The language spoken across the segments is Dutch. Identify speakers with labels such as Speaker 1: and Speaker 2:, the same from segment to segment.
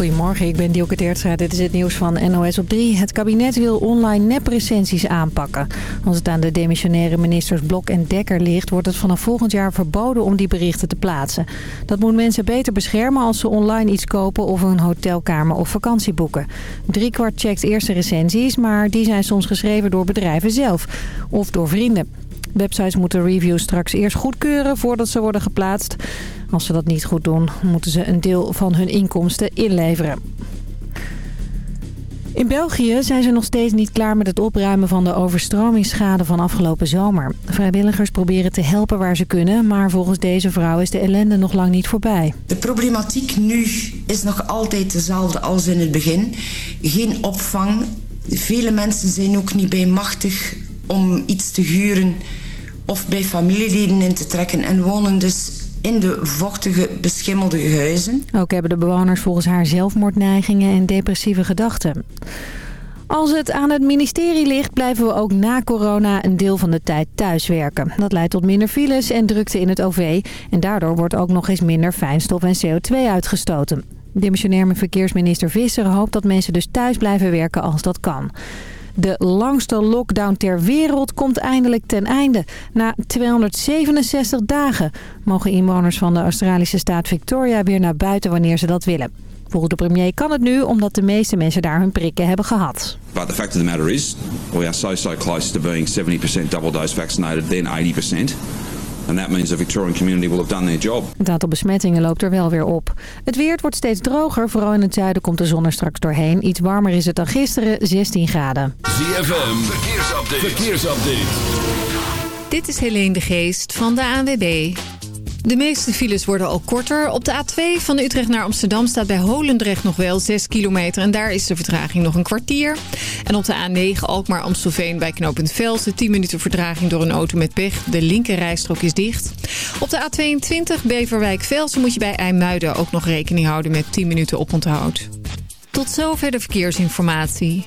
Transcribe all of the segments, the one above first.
Speaker 1: Goedemorgen, ik ben Dielke Teertstra. Dit is het nieuws van NOS op 3. Het kabinet wil online neprecensies aanpakken. Als het aan de demissionaire ministers Blok en Dekker ligt... wordt het vanaf volgend jaar verboden om die berichten te plaatsen. Dat moet mensen beter beschermen als ze online iets kopen... of een hotelkamer of vakantie boeken. Driekwart checkt eerste recensies, maar die zijn soms geschreven door bedrijven zelf... of door vrienden. Websites moeten reviews straks eerst goedkeuren voordat ze worden geplaatst. Als ze dat niet goed doen, moeten ze een deel van hun inkomsten inleveren. In België zijn ze nog steeds niet klaar met het opruimen van de overstromingsschade van afgelopen zomer. Vrijwilligers proberen te helpen waar ze kunnen, maar volgens deze vrouw is de ellende nog lang niet voorbij.
Speaker 2: De problematiek nu is nog altijd dezelfde als in het begin. Geen opvang. Vele mensen zijn ook niet bij machtig om iets te huren of bij familieleden in te trekken en wonen dus in de vochtige, beschimmelde huizen.
Speaker 1: Ook hebben de bewoners volgens haar zelfmoordneigingen en depressieve gedachten. Als het aan het ministerie ligt, blijven we ook na corona een deel van de tijd thuiswerken. Dat leidt tot minder files en drukte in het OV. En daardoor wordt ook nog eens minder fijnstof en CO2 uitgestoten. Demissionair verkeersminister Visser hoopt dat mensen dus thuis blijven werken als dat kan. De langste lockdown ter wereld komt eindelijk ten einde. Na 267 dagen mogen inwoners van de Australische staat Victoria weer naar buiten wanneer ze dat willen. Volgens de premier kan het nu omdat de meeste mensen daar hun prikken hebben gehad.
Speaker 3: But the fact of the matter is, we are so so close to being 70% double dose vaccinated, then 80%. And that means the Victorian community will have done their job.
Speaker 1: Het aantal besmettingen loopt er wel weer op. Het weer wordt steeds droger. Vooral in het zuiden komt de zon er straks doorheen. Iets warmer is het dan gisteren, 16 graden.
Speaker 4: ZFM, verkeersupdate. verkeersupdate.
Speaker 5: Dit is Helene de Geest van de ANWB. De meeste files worden al korter. Op de A2 van Utrecht naar Amsterdam staat bij Holendrecht nog wel 6 kilometer. En daar is de vertraging nog een kwartier. En op de A9 Alkmaar-Amstelveen bij knooppunt Velsen 10 minuten vertraging door een auto met pech. De linkerrijstrook is dicht. Op de A22 Beverwijk-Velsen moet je bij IJmuiden ook nog rekening houden met 10 minuten oponthoud. Tot zover de verkeersinformatie.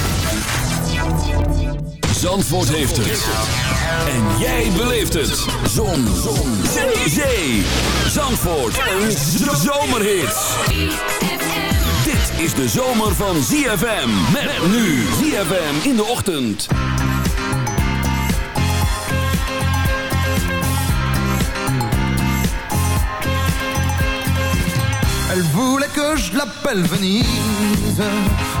Speaker 4: Zandvoort heeft het. En jij beleeft het. Zon. Zon. Zee. Zee. Zandvoort. Een zomerhit. Dit is de zomer van ZFM. Met nu ZFM in de ochtend.
Speaker 6: Elle voulait que je l'appelle Venise.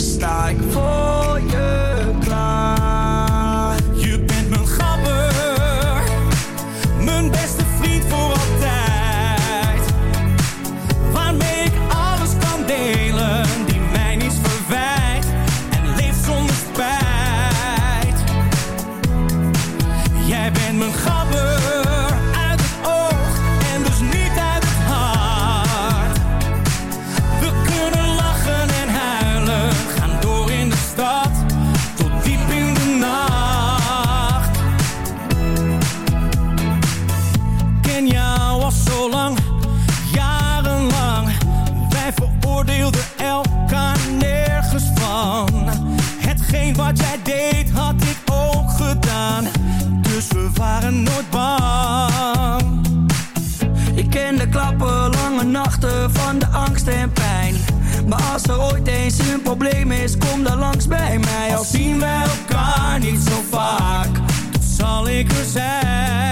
Speaker 3: sta ik voor je Maar als er ooit eens een probleem is, kom dan langs bij mij.
Speaker 7: Al zien we elkaar niet zo vaak, dan zal ik er zijn.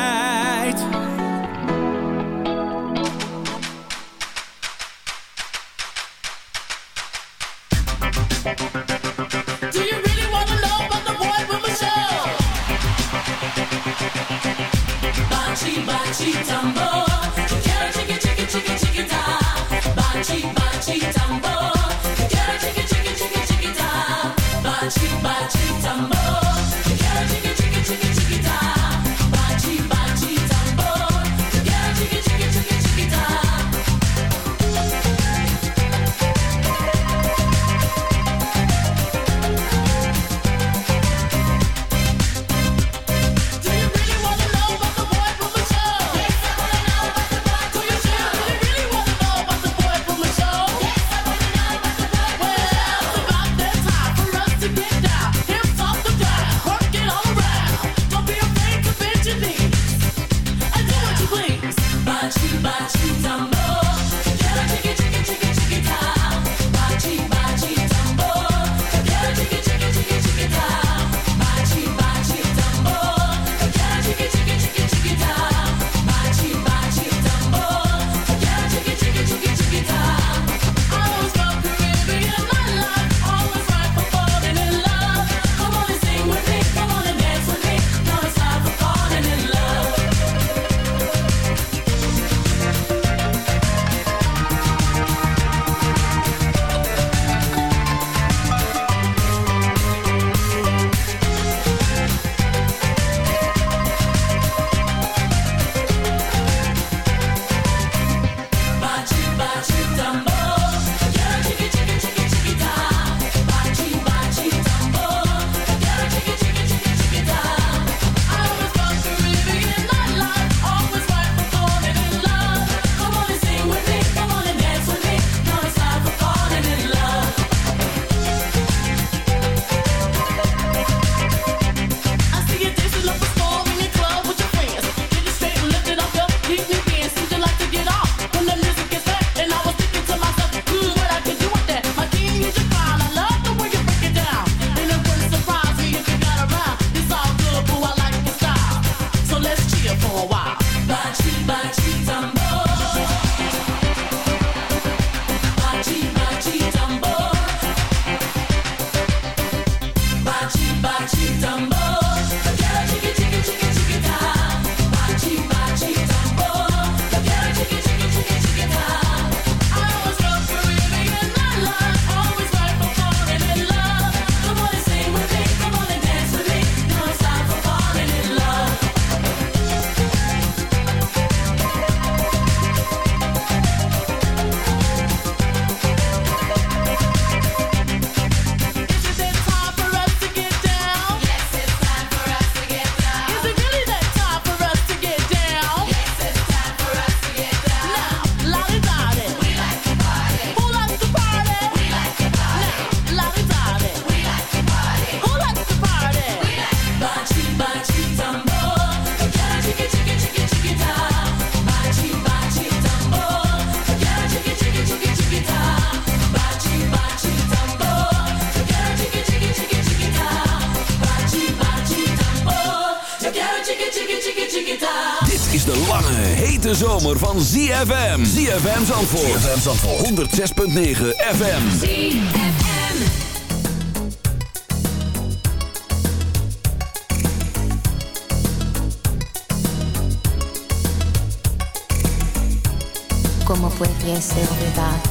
Speaker 8: van ZFM. ZFM Zandvoort. ZFM Zandvoort. 106.9 FM.
Speaker 9: ZFM. Como puede ser olvidar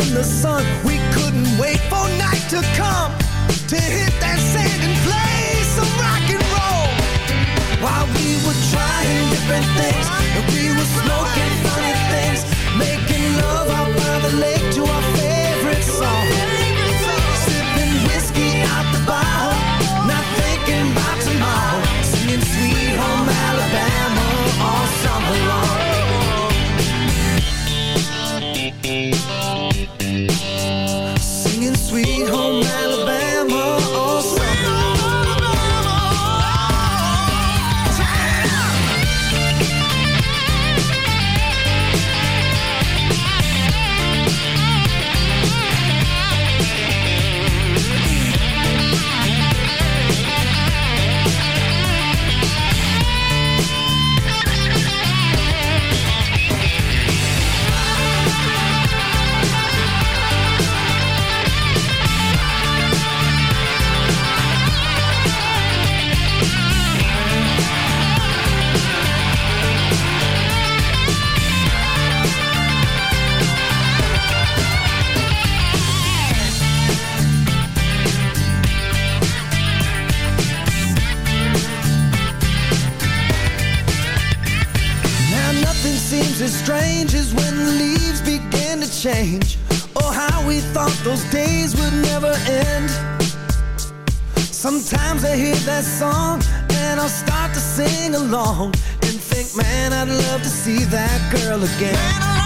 Speaker 10: in the sun, we couldn't wait for night to come to hit that sand and play some rock and roll. While we were trying different things, that song and I'll start to sing along and think, man, I'd love to see that girl again.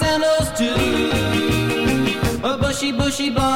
Speaker 7: sandals too. A bushy, bushy
Speaker 8: bun.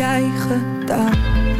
Speaker 11: jij gedaan.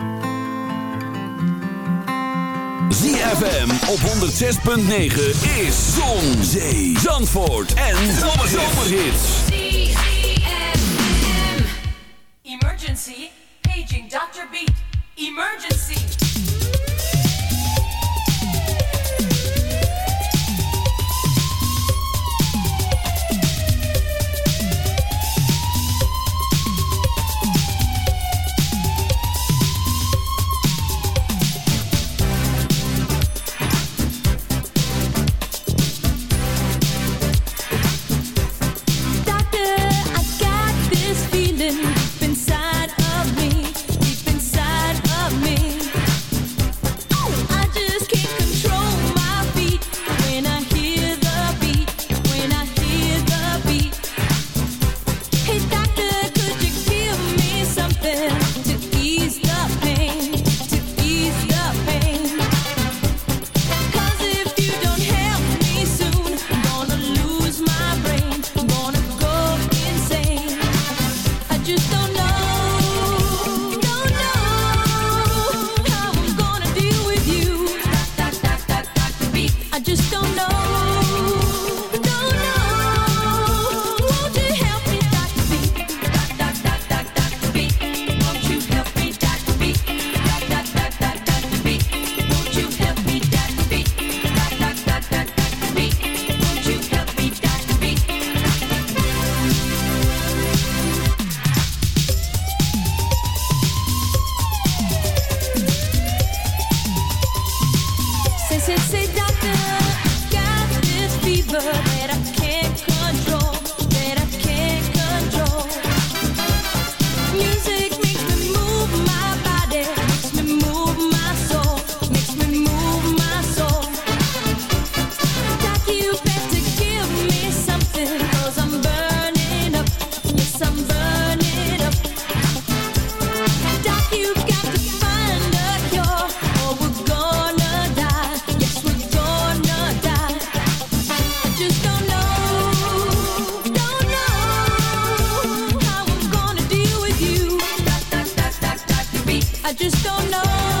Speaker 8: ZFM op 106.9 is Zon, Zee, Zandvoort en Zomerhits.
Speaker 9: Emergency, paging Dr. Beat. Emergency.
Speaker 12: I
Speaker 10: just don't know.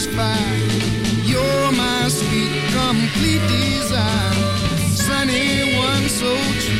Speaker 13: satisfy. You're my sweet, complete desire, Sunny one, so true.